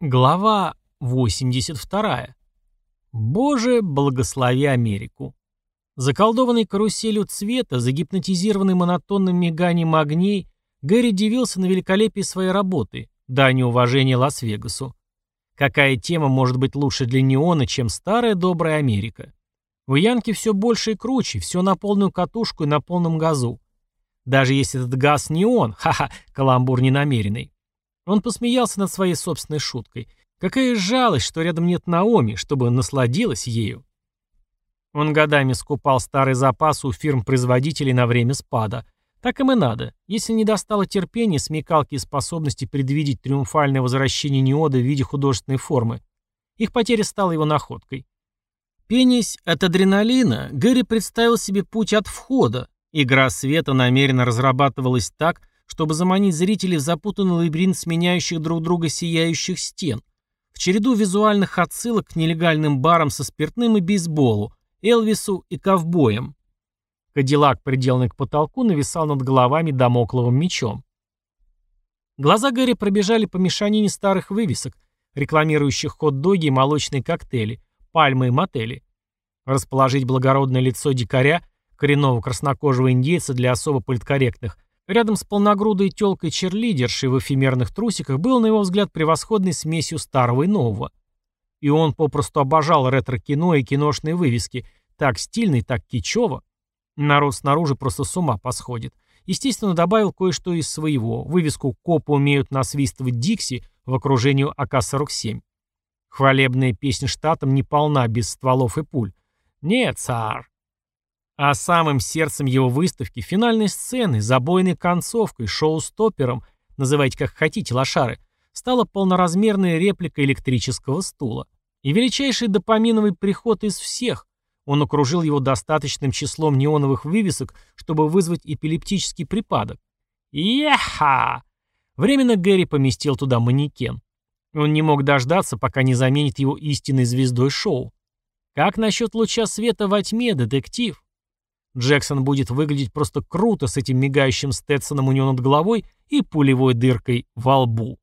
Глава 82. Боже, благослови Америку. Заколдованный каруселью цвета, загипнотизированный монотонным миганием огней, Гэри дивился на великолепие своей работы, дань уважения Лас-Вегасу. Какая тема может быть лучше для неона, чем старая добрая Америка? У Янки все больше и круче, все на полную катушку и на полном газу. Даже если этот газ не он, ха-ха, каламбур ненамеренный. Он посмеялся над своей собственной шуткой. Какая жалость, что рядом нет Наоми, чтобы насладилась ею. Он годами скупал старый запас у фирм-производителей на время спада. Так им и надо. Если не достало терпения, смекалки и способности предвидеть триумфальное возвращение Неода в виде художественной формы, их потеря стала его находкой. Пенясь от адреналина, Гэри представил себе путь от входа. Игра света намеренно разрабатывалась так, чтобы заманить зрителей в запутанный лабиринт сменяющих друг друга сияющих стен, в череду визуальных отсылок к нелегальным барам со спиртным и бейсболу, Элвису и ковбоям. Кадиллак, приделанный к потолку, нависал над головами домокловым мечом. Глаза Гэри пробежали по мешанине старых вывесок, рекламирующих хот-доги и молочные коктейли, пальмы и мотели. Расположить благородное лицо дикаря, коренного краснокожего индейца для особо политкорректных, Рядом с полногрудой тёлкой-черлидершей в эфемерных трусиках был, на его взгляд, превосходной смесью старого и нового. И он попросту обожал ретро-кино и киношные вывески. Так стильно и так кичево. Народ снаружи просто с ума посходит. Естественно, добавил кое-что из своего. Вывеску «Копы умеют насвистывать Дикси» в окружении АК-47. Хвалебная песня штатам не полна без стволов и пуль. Нет, цар, а самым сердцем его выставки, финальной сцены, забойной концовкой, шоу-стоппером, называйте как хотите, лошары, стала полноразмерная реплика электрического стула. И величайший допаминовый приход из всех. Он окружил его достаточным числом неоновых вывесок, чтобы вызвать эпилептический припадок. Еха! Временно Гэри поместил туда манекен. Он не мог дождаться, пока не заменит его истинной звездой шоу. Как насчет луча света во тьме, детектив? Джексон будет выглядеть просто круто с этим мигающим Стетсоном у него над головой и пулевой дыркой во лбу.